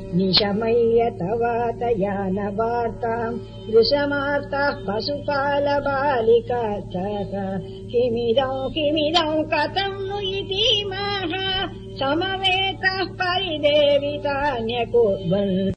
निशमय्य न वार्ताम् दृशमार्ताः पशुपालबालिकार्थ किमिदौ किमिदौ कथम् नु इति माः समवेतः परिदेवितान्यकुर्वन्।